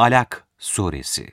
Alak Suresi.